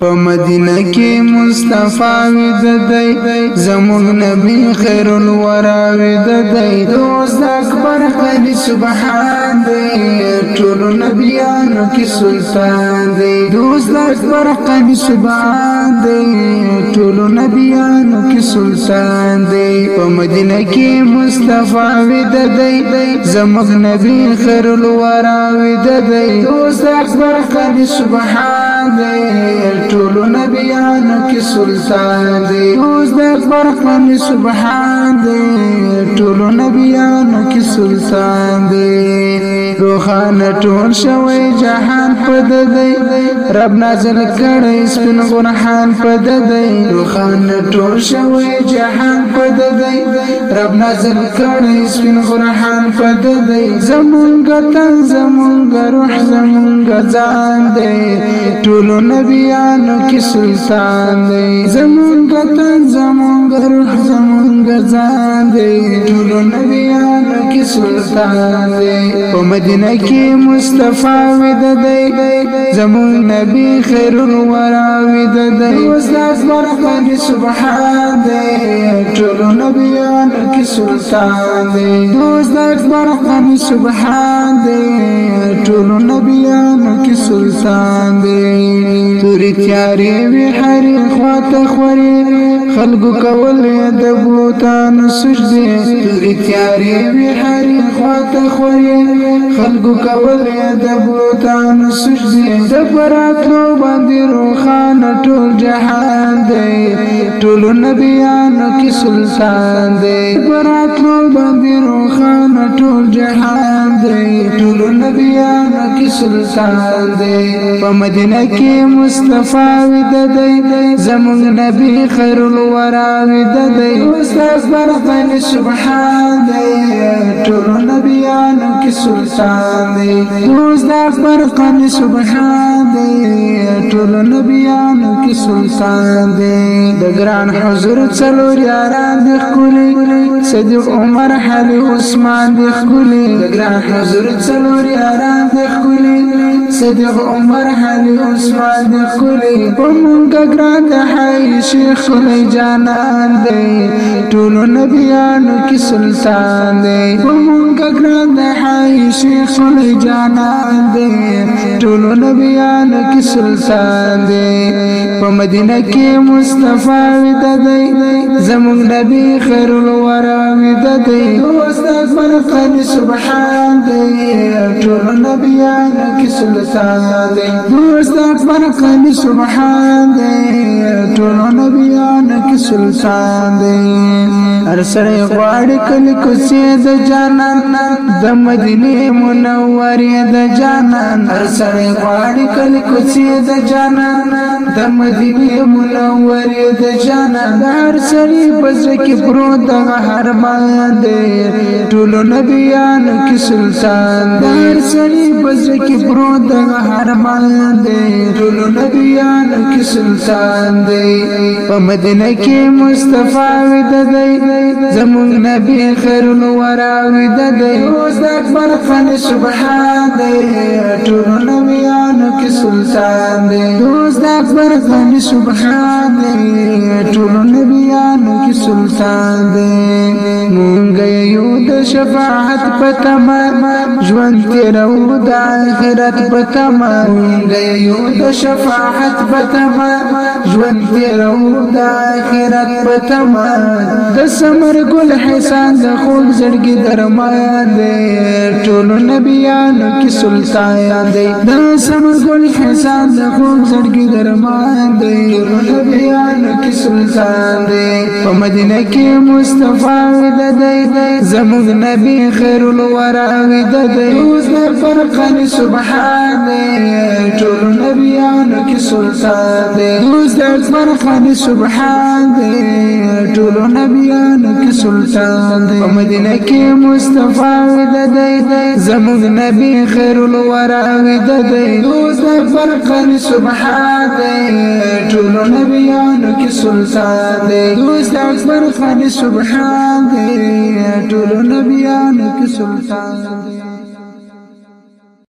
په مدینه کې مصطفی وې د دی زمون نبی خیر الورا وې د دی دوست اکبر خلی سبحان دی ټول نبیانو کې سلطان دی دوست اکبر خلی سبحان دی ټول نبیانو کې سلطان دی په مدینه کې مصطفی وې د دی زمون نبی خیر الورا وې د دی دوست اکبر خلی سبحان دی ټول نبیانو کې سلطان دی اوس د اکبر خان سبحان دی ټول نبیانو کې سلطان دی روحان ټول شوی جهان پد دی رب نازل کړی سپین غنحان پد دی روحان ټول شوی جهان پد دی رب نازل کړی سپین غنحان پد دی زمونږ تنظیم زمونږ روح زمونږ ځان دی ټولو نبیانو کې سلطان دی زمونږ تن زمونږ روح زمونږ ځان دی ټولو نبیانو کې سلطان دی په مدینه کې مصطفی ود دی زمون نبی خیر الورا ود دی وسلاس برکان کې سبحان دی ټول نبیان کې سلطان دی وسلاس برکان کې سبحان دی ټول نبیان کې سلطان دی تورې تیارې وی هرې خواته خوري خلق کول د بوتان سجدي تورې تیارې وی لارې خواته خورې خلکو کولې د بوتان سجدې د پراتلو باندې روخانه ټول جهان دی ټول نبیانو کې سلطان دی پر وی سلطان دی په مدینه کې مصطفی وی د دی زمون نبی خیر الورا وی د دی استاد برغن سبحان دی ټول نبیانو کې سلطان دی استاد برغن سبحان دی ټول نبیانو کې سلطان دی د ګران حضور چلو یاران دی خولي صدیق عمر حلی عثمان دی خولي د ګران حضور چلو یاران دی خولي ګلې صدیق عمر علي عثمان د خولي په مونږه ګران د حي شیخ خولي جانان دی ټول نبیانو کې سلطان دی په مونږه ګران د حي شیخ خولي جانان دی ټول نبیانو کې سلطان دی په مدینه کې مصطفی ودا دی زمونږ نبی خیر الورا ودا دی مصطفی سبحان دی ټول نبیانو ګلانو کې سلطان دی دوست اکبر قلبي سبحان دی ټول نبیان کې سلطان دی هر سره غواړي کله کوڅه د جانان د مدینه منورې د جانان هر سره غواړي کله کوڅه د جانان د مدینه منورې د جانان هر سره پزړه کې پروت د هر باندې ټول نبیان کې سلطان دی هر سره پزړه کې پروت د هرمل دی ټول نبیان کې سلطان دی په مدینه کې مصطفی ود دی زمون نبی خیر الورا ود دی اوس اکبر خان سبحان دی ټول نبیان کې سلطان دی اوس اکبر خان سبحان دی ټول نبیان کې سلطان دی مونږ یو د شفاعت په تمه ژوند تیرو د آخرت په تمه مونږ یو د شفاعت په تمه ژوند تیرو د آخرت په تمه د سمر ګل حسان د خوږ زړګي درمان دی ټول نبیانو کې سلطان دی د سمر ګل حسان د خوږ زړګي درمان دی ټول نبیانو کې سلطان دی مدینه کې مصطفی د دې زموږ نبی خیر الورا د دې اوس نه فرقن سبحان ټول نبیانو کې سلطان دې اوس نه فرقن سبحان دې ټول نبیانو کې سلطان دې مدینه کې مصطفی د دې زموږ نبی خیر الورا د دې اوس نه فرقن سبحان دې ټول نبیانو کې سلطان دی دوست اکبر خان سبحان دی سلطان